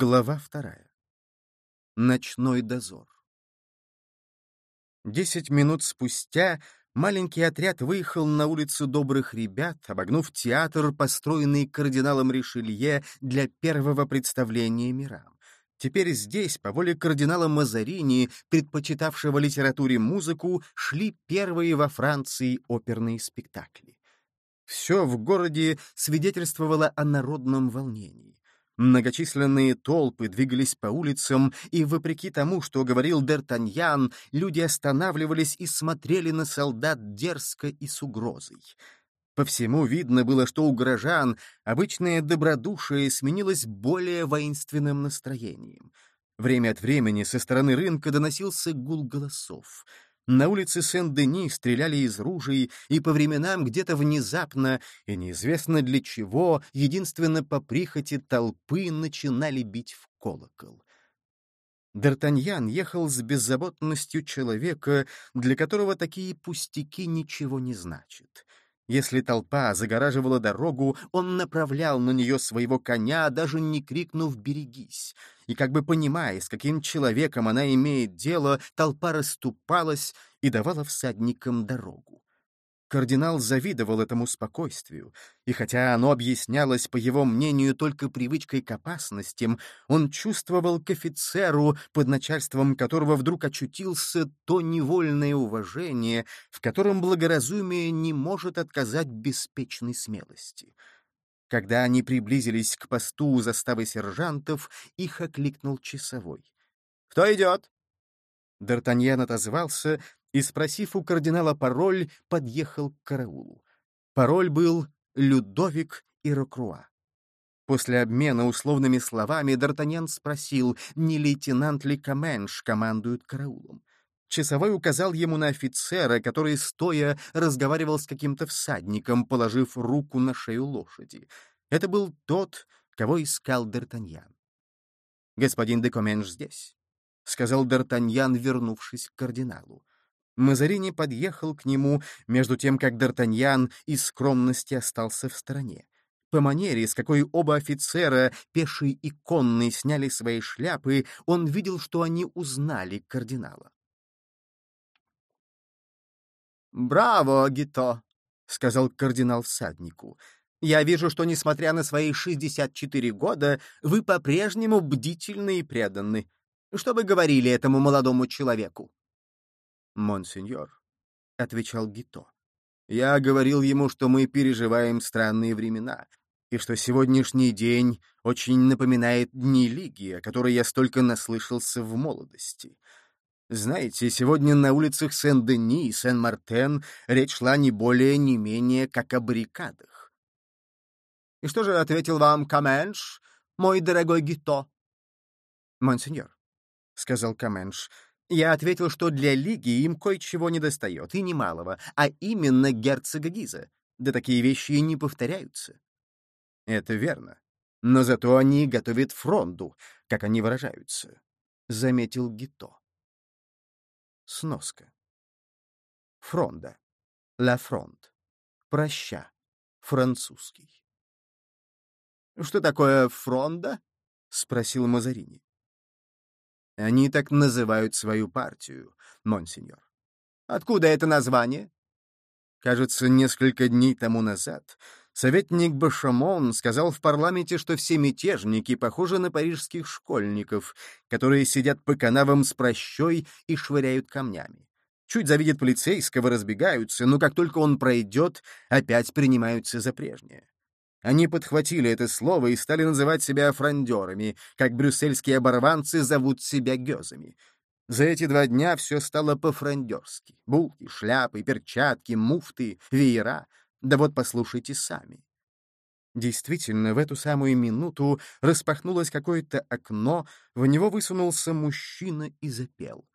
Глава вторая. Ночной дозор. Десять минут спустя маленький отряд выехал на улицу добрых ребят, обогнув театр, построенный кардиналом Ришелье для первого представления мирам. Теперь здесь, по воле кардинала Мазарини, предпочитавшего литературе музыку, шли первые во Франции оперные спектакли. Все в городе свидетельствовало о народном волнении. Многочисленные толпы двигались по улицам, и, вопреки тому, что говорил Д'Артаньян, люди останавливались и смотрели на солдат дерзко и с угрозой. По всему видно было, что у горожан обычное добродушие сменилось более воинственным настроением. Время от времени со стороны рынка доносился гул голосов — на улице Сен-Дени стреляли из ружей, и по временам где-то внезапно, и неизвестно для чего, единственно по прихоти толпы начинали бить в колокол. Д'Артаньян ехал с беззаботностью человека, для которого такие пустяки ничего не значат. Если толпа загораживала дорогу, он направлял на нее своего коня, даже не крикнув «берегись». И как бы понимая, с каким человеком она имеет дело, толпа расступалась и давала всадникам дорогу. Кардинал завидовал этому спокойствию, и хотя оно объяснялось, по его мнению, только привычкой к опасностям, он чувствовал к офицеру, под начальством которого вдруг очутился то невольное уважение, в котором благоразумие не может отказать беспечной смелости. Когда они приблизились к посту у заставы сержантов, их окликнул часовой. «Кто идет?» Д'Артаньян отозвался, и, спросив у кардинала пароль, подъехал к караулу. Пароль был «Людовик и Рокруа». После обмена условными словами Д'Артаньян спросил, не лейтенант ли Каменш командует караулом. Часовой указал ему на офицера, который, стоя, разговаривал с каким-то всадником, положив руку на шею лошади. Это был тот, кого искал Д'Артаньян. «Господин де Коменш здесь», — сказал Д'Артаньян, вернувшись к кардиналу. Мазарини подъехал к нему, между тем, как Д'Артаньян из скромности остался в стороне. По манере, с какой оба офицера, пеший и конный, сняли свои шляпы, он видел, что они узнали кардинала. «Браво, Гито!» — сказал кардинал всаднику. «Я вижу, что, несмотря на свои 64 года, вы по-прежнему бдительны и преданы. Что вы говорили этому молодому человеку?» «Монсеньор», — отвечал Гито. «Я говорил ему, что мы переживаем странные времена, и что сегодняшний день очень напоминает дни Лиги, о которой я столько наслышался в молодости. Знаете, сегодня на улицах Сен-Дени и Сен-Мартен речь шла не более, не менее, как о баррикадах. «И что же ответил вам Каменш, мой дорогой Гито?» «Монсеньор», — сказал Каменш, — я ответил, что для Лиги им кое-чего недостает, и немалого, а именно герцога Гиза. Да такие вещи и не повторяются. Это верно. Но зато они готовят фронду, как они выражаются, — заметил Гито. Сноска. Фронда. Ла фронт. Проща. Французский. «Что такое фронда?» — спросил Мазарини. Они так называют свою партию, монсеньор. Откуда это название? Кажется, несколько дней тому назад советник Башамон сказал в парламенте, что все мятежники похожи на парижских школьников, которые сидят по канавам с прощой и швыряют камнями. Чуть завидят полицейского, разбегаются, но как только он пройдет, опять принимаются за прежнее. Они подхватили это слово и стали называть себя фрондерами, как брюссельские оборванцы зовут себя гёзами. За эти два дня все стало по-фрондерски. Булки, шляпы, перчатки, муфты, веера. Да вот послушайте сами. Действительно, в эту самую минуту распахнулось какое-то окно, в него высунулся мужчина и запел.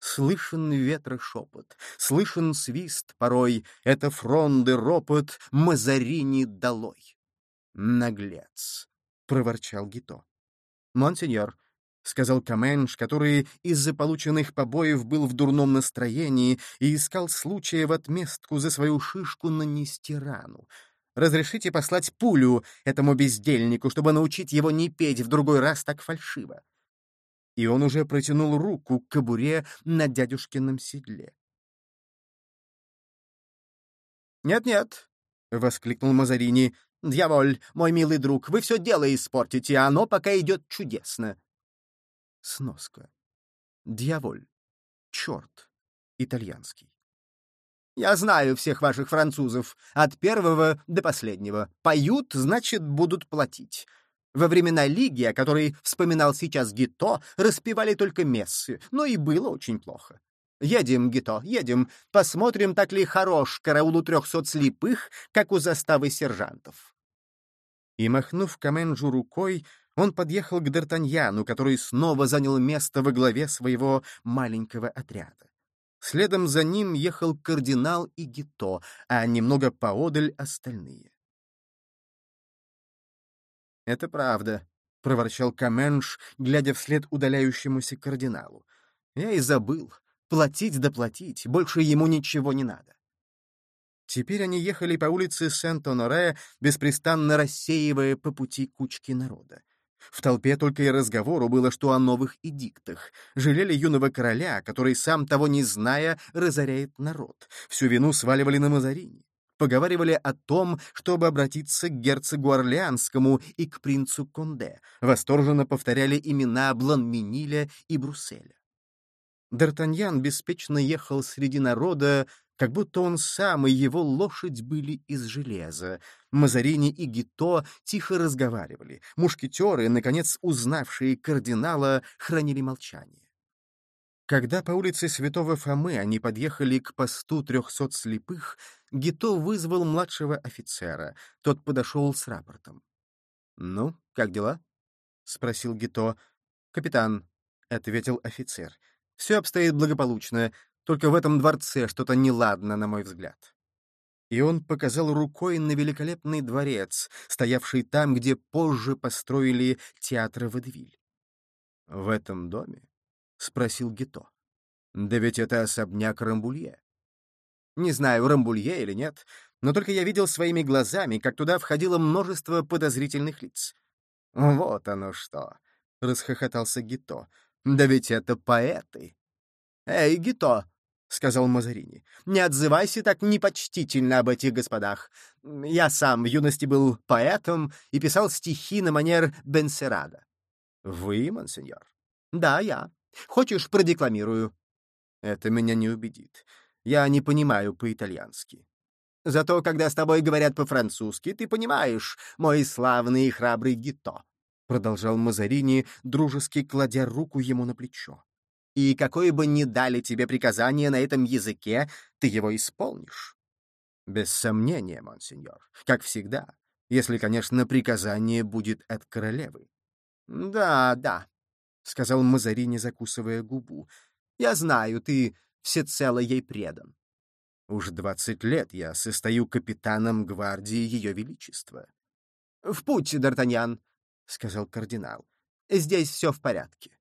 Слышен ветра шепот, слышен свист порой, это фронды ропот, Мазарини долой. «Наглец!» — проворчал Гито. «Монсеньор», — сказал Каменш, который из-за полученных побоев был в дурном настроении и искал случая в отместку за свою шишку нанести рану. Разрешите послать пулю этому бездельнику, чтобы научить его не петь в другой раз так фальшиво. И он уже протянул руку к кобуре на дядюшкином седле. «Нет-нет», — воскликнул Мазарини, — «дьяволь, мой милый друг, вы все дело испортите, а оно пока идет чудесно». Сноска. Дьяволь. Черт. Итальянский. Я знаю всех ваших французов, от первого до последнего. Поют, значит, будут платить. Во времена Лиги, о которой вспоминал сейчас Гито, распевали только мессы, но и было очень плохо. Едем, Гито, едем, посмотрим, так ли хорош караул у трехсот слепых, как у заставы сержантов. И, махнув Каменжу рукой, он подъехал к Д'Артаньяну, который снова занял место во главе своего маленького отряда. Следом за ним ехал кардинал и Гито, а немного поодаль остальные. «Это правда», — проворчал Каменш, глядя вслед удаляющемуся кардиналу. «Я и забыл. Платить да платить, больше ему ничего не надо». Теперь они ехали по улице Сент-Оноре, беспрестанно рассеивая по пути кучки народа. В толпе только и разговору было, что о новых эдиктах. Жалели юного короля, который, сам того не зная, разоряет народ. Всю вину сваливали на Мазарини. Поговаривали о том, чтобы обратиться к герцогу Орлеанскому и к принцу Конде. Восторженно повторяли имена Бланмениля и Брусселя. Д'Артаньян беспечно ехал среди народа, как будто он сам и его лошадь были из железа. Мазарини и Гито тихо разговаривали. Мушкетеры, наконец узнавшие кардинала, хранили молчание. Когда по улице Святого Фомы они подъехали к посту трехсот слепых, Гито вызвал младшего офицера. Тот подошел с рапортом. «Ну, как дела?» — спросил Гито. «Капитан», — ответил офицер. «Все обстоит благополучно. Только в этом дворце что-то неладно, на мой взгляд. И он показал рукой на великолепный дворец, стоявший там, где позже построили театр Водевиль. «В этом доме?» — спросил Гито. «Да ведь это особняк Рамбулье». «Не знаю, Рамбулье или нет, но только я видел своими глазами, как туда входило множество подозрительных лиц». «Вот оно что!» — расхохотался Гито. «Да ведь это поэты!» «Эй, Гито!» — сказал Мазарини. «Не отзывайся так непочтительно об этих господах. Я сам в юности был поэтом и писал стихи на манер Бенсерада». «Вы, монсеньор?» «Да, я. Хочешь, продекламирую?» «Это меня не убедит. Я не понимаю по-итальянски». «Зато, когда с тобой говорят по-французски, ты понимаешь, мой славный и храбрый Гито», — продолжал Мазарини, дружески кладя руку ему на плечо и какое бы ни дали тебе приказание на этом языке, ты его исполнишь. Без сомнения, монсеньор, как всегда, если, конечно, приказание будет от королевы. Да, да, — сказал Мазарини, закусывая губу. Я знаю, ты всецело ей предан. Уж двадцать лет я состою капитаном гвардии Ее Величества. — В путь, Д'Артаньян, — сказал кардинал. — Здесь все в порядке.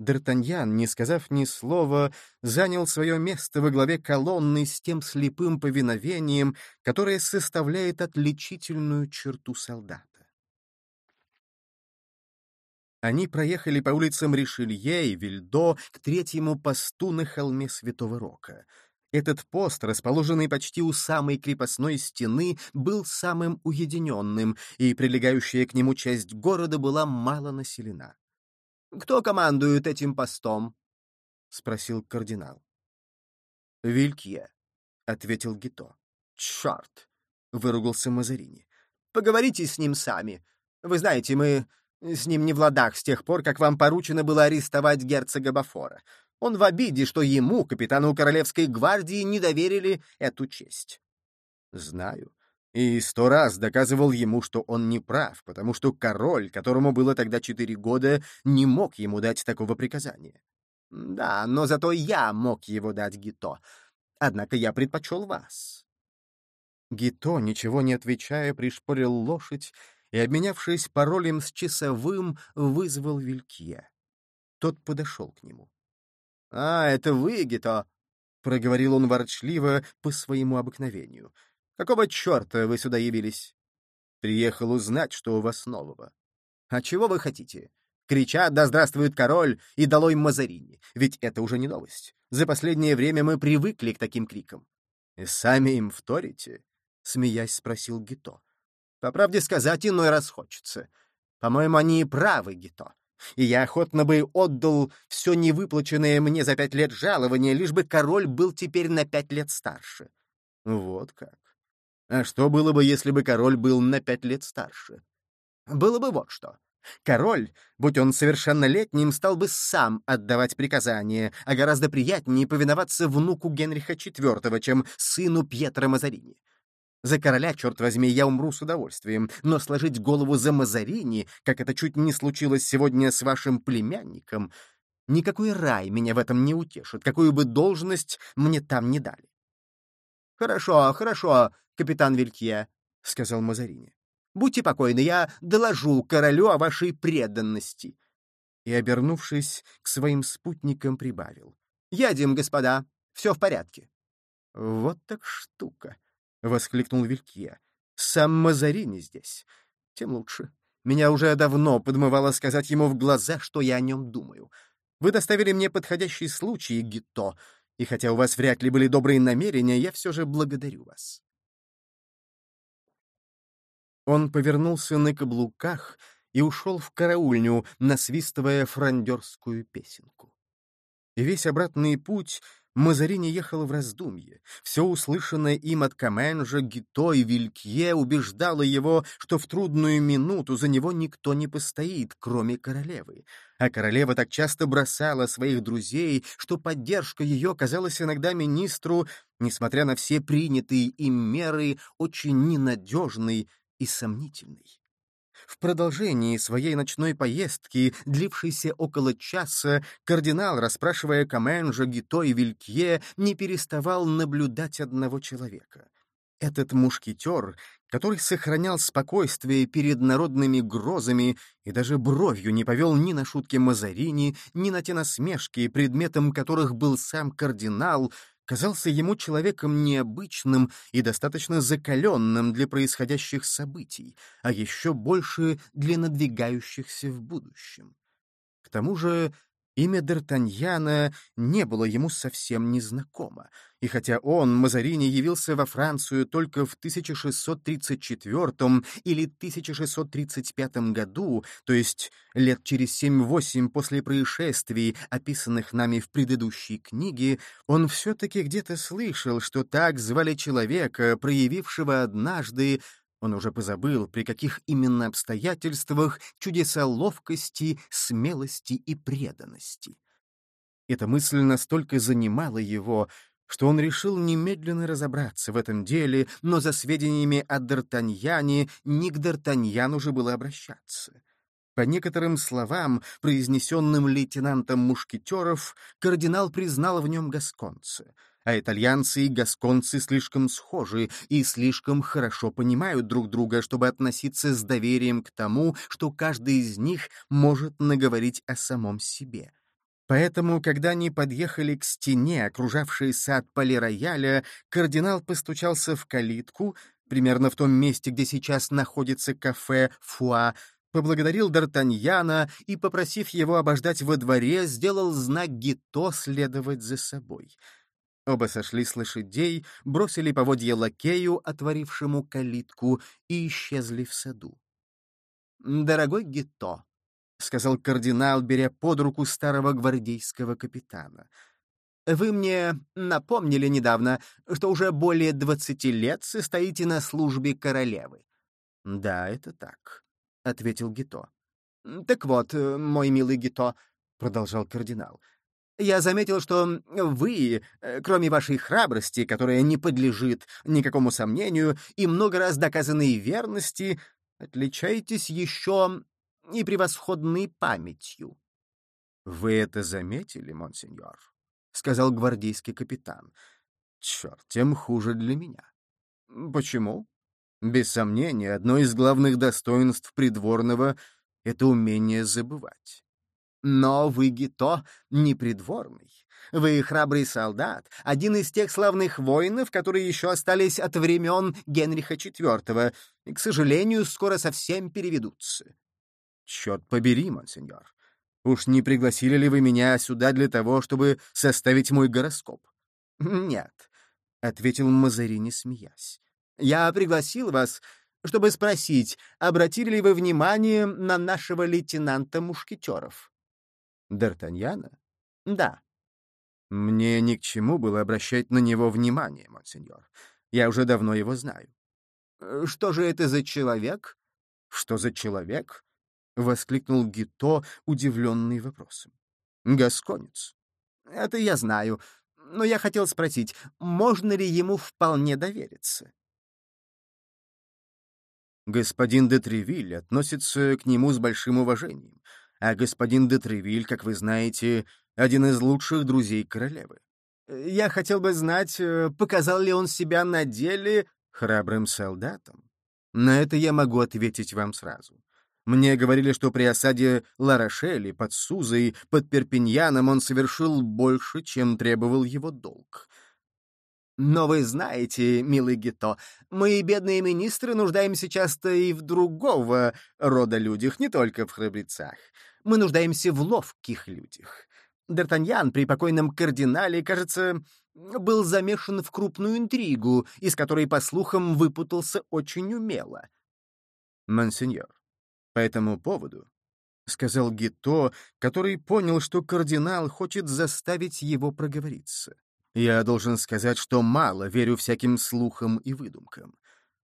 Д'Артаньян, не сказав ни слова, занял свое место во главе колонны с тем слепым повиновением, которое составляет отличительную черту солдата. Они проехали по улицам Ришелье и Вильдо к третьему посту на холме Святого Рока. Этот пост, расположенный почти у самой крепостной стены, был самым уединенным, и прилегающая к нему часть города была мало населена. Кто командует этим постом? — спросил кардинал. — Вилькье, — ответил Гито. — Черт! — выругался Мазарини. — Поговорите с ним сами. Вы знаете, мы с ним не в ладах с тех пор, как вам поручено было арестовать герцога Бафора. Он в обиде, что ему, капитану Королевской гвардии, не доверили эту честь. — Знаю и сто раз доказывал ему, что он не прав, потому что король, которому было тогда четыре года, не мог ему дать такого приказания. Да, но зато я мог его дать Гито. Однако я предпочел вас. Гито, ничего не отвечая, пришпорил лошадь и, обменявшись паролем с часовым, вызвал Вилькье. Тот подошел к нему. — А, это вы, Гито! — проговорил он ворчливо по своему обыкновению — Какого черта вы сюда явились? Приехал узнать, что у вас нового. А чего вы хотите? Кричат «Да здравствует король!» и «Долой Мазарини!» Ведь это уже не новость. За последнее время мы привыкли к таким крикам. «И сами им вторите?» — смеясь спросил Гито. «По правде сказать, иной раз хочется. По-моему, они и правы, Гито. И я охотно бы отдал все невыплаченное мне за пять лет жалование, лишь бы король был теперь на пять лет старше». «Вот как. А что было бы, если бы король был на пять лет старше?» «Было бы вот что. Король, будь он совершеннолетним, стал бы сам отдавать приказания, а гораздо приятнее повиноваться внуку Генриха IV, чем сыну Пьетро Мазарини. За короля, черт возьми, я умру с удовольствием, но сложить голову за Мазарини, как это чуть не случилось сегодня с вашим племянником, никакой рай меня в этом не утешит, какую бы должность мне там не дали. — Хорошо, хорошо, капитан Вильтье, — сказал Мазарини. Будьте покойны, я доложу королю о вашей преданности. И, обернувшись к своим спутникам, прибавил. «Едем, господа, все в порядке». «Вот так штука!» — воскликнул Вилькье. «Сам Мазарини здесь. Тем лучше. Меня уже давно подмывало сказать ему в глаза, что я о нем думаю. Вы доставили мне подходящий случай, Гито, и хотя у вас вряд ли были добрые намерения, я все же благодарю вас». Он повернулся на каблуках и ушел в караульню, насвистывая франдерскую песенку. И весь обратный путь Мазарини ехал в раздумье. Все услышанное им от Каменжа, Гито и Вилькье убеждало его, что в трудную минуту за него никто не постоит, кроме королевы. А королева так часто бросала своих друзей, что поддержка ее казалась иногда министру, несмотря на все принятые им меры, очень ненадежной и сомнительный. В продолжении своей ночной поездки, длившейся около часа, кардинал, расспрашивая Каменжа, Гито и Вилькье, не переставал наблюдать одного человека. Этот мушкетер, который сохранял спокойствие перед народными грозами и даже бровью не повел ни на шутки Мазарини, ни на те насмешки, предметом которых был сам кардинал, казался ему человеком необычным и достаточно закаленным для происходящих событий, а еще больше для надвигающихся в будущем. К тому же Имя Д'Артаньяна не было ему совсем незнакомо, и хотя он, Мазарини, явился во Францию только в 1634 или 1635 году, то есть лет через 7-8 после происшествий, описанных нами в предыдущей книге, он все-таки где-то слышал, что так звали человека, проявившего однажды он уже позабыл, при каких именно обстоятельствах чудеса ловкости, смелости и преданности. Эта мысль настолько занимала его, что он решил немедленно разобраться в этом деле, но за сведениями о Д'Артаньяне не к Д'Артаньяну же было обращаться. По некоторым словам, произнесенным лейтенантом мушкетеров, кардинал признал в нем гасконца — а итальянцы и гасконцы слишком схожи и слишком хорошо понимают друг друга, чтобы относиться с доверием к тому, что каждый из них может наговорить о самом себе. Поэтому, когда они подъехали к стене, окружавшей сад полирояля, кардинал постучался в калитку, примерно в том месте, где сейчас находится кафе «Фуа», поблагодарил Д'Артаньяна и, попросив его обождать во дворе, сделал знак Гито следовать за собой. Оба сошли с лошадей, бросили поводья лакею, отворившему калитку, и исчезли в саду. «Дорогой Гито», — сказал кардинал, беря под руку старого гвардейского капитана, — «вы мне напомнили недавно, что уже более двадцати лет состоите на службе королевы». «Да, это так», — ответил Гито. «Так вот, мой милый Гито», — продолжал кардинал, — я заметил, что вы, э, кроме вашей храбрости, которая не подлежит никакому сомнению, и много раз доказанной верности, отличаетесь еще и превосходной памятью. — Вы это заметили, монсеньор? — сказал гвардейский капитан. — Черт, тем хуже для меня. — Почему? Без сомнения, одно из главных достоинств придворного — это умение забывать. Но вы, Гито, не придворный. Вы храбрый солдат, один из тех славных воинов, которые еще остались от времен Генриха IV, и, к сожалению, скоро совсем переведутся. Черт побери, монсеньор. Уж не пригласили ли вы меня сюда для того, чтобы составить мой гороскоп? Нет, — ответил Мазарини, смеясь. Я пригласил вас, чтобы спросить, обратили ли вы внимание на нашего лейтенанта Мушкетеров? Д'Артаньяна? Да. Мне ни к чему было обращать на него внимание, монсеньор. Я уже давно его знаю. Э, что же это за человек? Что за человек? — воскликнул Гито, удивленный вопросом. «Гасконец». «Это я знаю, но я хотел спросить, можно ли ему вполне довериться?» Господин де Тревиль относится к нему с большим уважением, а господин де Тревиль, как вы знаете, один из лучших друзей королевы. Я хотел бы знать, э, показал ли он себя на деле храбрым солдатом. На это я могу ответить вам сразу. Мне говорили, что при осаде Ларошели, под Сузой, под Перпиньяном он совершил больше, чем требовал его долг. Но вы знаете, милый Гито, мы, бедные министры, нуждаемся часто и в другого рода людях, не только в храбрецах. Мы нуждаемся в ловких людях. Д'Артаньян при покойном кардинале, кажется, был замешан в крупную интригу, из которой, по слухам, выпутался очень умело. Монсеньор, по этому поводу, — сказал Гито, который понял, что кардинал хочет заставить его проговориться. Я должен сказать, что мало верю всяким слухам и выдумкам.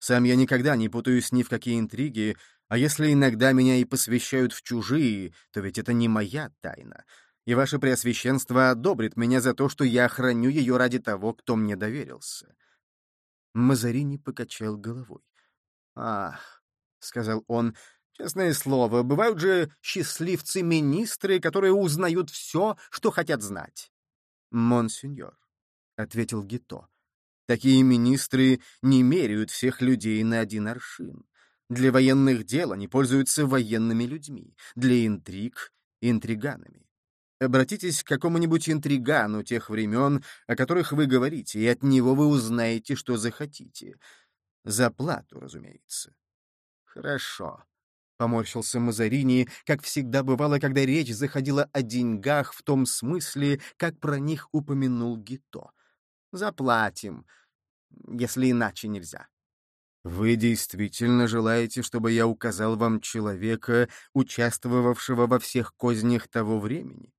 Сам я никогда не путаюсь ни в какие интриги, а если иногда меня и посвящают в чужие, то ведь это не моя тайна. И ваше преосвященство одобрит меня за то, что я храню ее ради того, кто мне доверился. Мазарини покачал головой. «Ах», — сказал он, — «честное слово, бывают же счастливцы-министры, которые узнают все, что хотят знать». «Монсеньор», — ответил Гито. «Такие министры не меряют всех людей на один аршин. Для военных дел они пользуются военными людьми, для интриг — интриганами. Обратитесь к какому-нибудь интригану тех времен, о которых вы говорите, и от него вы узнаете, что захотите. За плату, разумеется». «Хорошо», — поморщился Мазарини, как всегда бывало, когда речь заходила о деньгах в том смысле, как про них упомянул Гито. Заплатим, если иначе нельзя. Вы действительно желаете, чтобы я указал вам человека, участвовавшего во всех кознях того времени?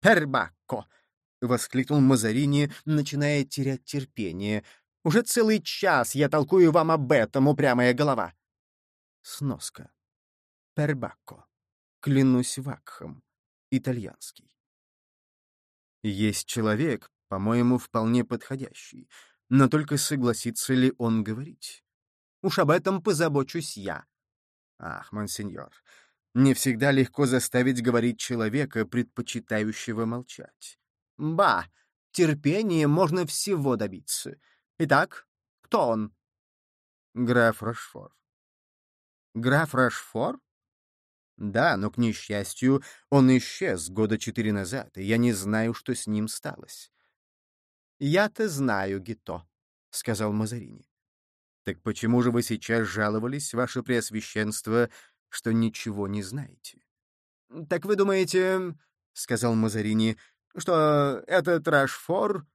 Пербакко! — воскликнул Мазарини, начиная терять терпение. «Уже целый час я толкую вам об этом, упрямая голова!» Сноска. Пербакко. Клянусь вакхом. Итальянский. Есть человек, по-моему, вполне подходящий. Но только согласится ли он говорить? Уж об этом позабочусь я. Ах, монсеньор, не всегда легко заставить говорить человека, предпочитающего молчать. Ба, терпением можно всего добиться. Итак, кто он? Граф Рашфор. Граф Рашфор? Да, но, к несчастью, он исчез года четыре назад, и я не знаю, что с ним сталось. «Я-то знаю, Гито», — сказал Мазарини. «Так почему же вы сейчас жаловались, ваше преосвященство, что ничего не знаете?» «Так вы думаете, — сказал Мазарини, — что этот Рашфор...»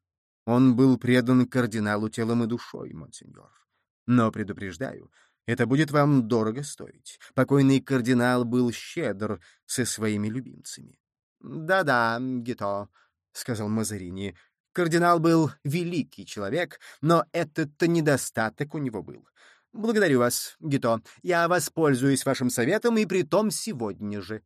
«Он был предан кардиналу телом и душой, монсеньор. Но предупреждаю, это будет вам дорого стоить. Покойный кардинал был щедр со своими любимцами». «Да-да, Гито», — сказал Мазарини, Кардинал был великий человек, но этот недостаток у него был. Благодарю вас, Гито. Я воспользуюсь вашим советом и притом сегодня же.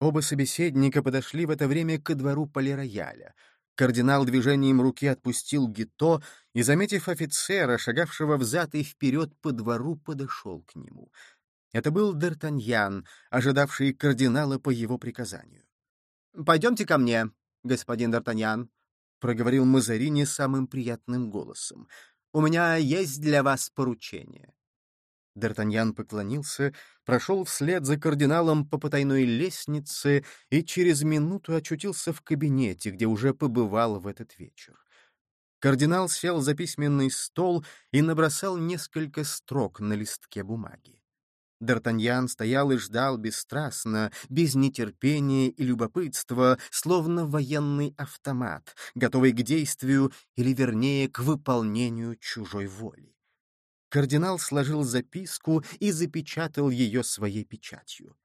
Оба собеседника подошли в это время ко двору полирояля. Кардинал движением руки отпустил Гито и, заметив офицера, шагавшего взад и вперед по двору, подошел к нему. Это был Д'Артаньян, ожидавший кардинала по его приказанию. «Пойдемте ко мне», господин Д'Артаньян», — проговорил Мазарини самым приятным голосом, — «у меня есть для вас поручение». Д'Артаньян поклонился, прошел вслед за кардиналом по потайной лестнице и через минуту очутился в кабинете, где уже побывал в этот вечер. Кардинал сел за письменный стол и набросал несколько строк на листке бумаги. Д'Артаньян стоял и ждал бесстрастно, без нетерпения и любопытства, словно военный автомат, готовый к действию или, вернее, к выполнению чужой воли. Кардинал сложил записку и запечатал ее своей печатью.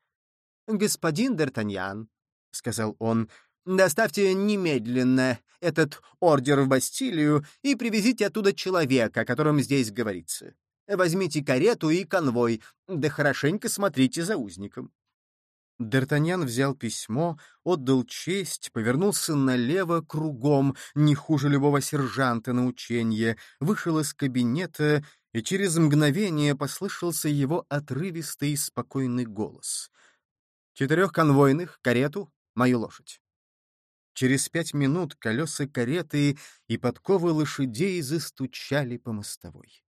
«Господин Д'Артаньян», — сказал он, — «доставьте немедленно этот ордер в Бастилию и привезите оттуда человека, о котором здесь говорится. Возьмите карету и конвой, да хорошенько смотрите за узником». Д'Артаньян взял письмо, отдал честь, повернулся налево кругом, не хуже любого сержанта на ученье, вышел из кабинета, и через мгновение послышался его отрывистый и спокойный голос. «Четырех конвойных, карету, мою лошадь». Через пять минут колеса кареты и подковы лошадей застучали по мостовой.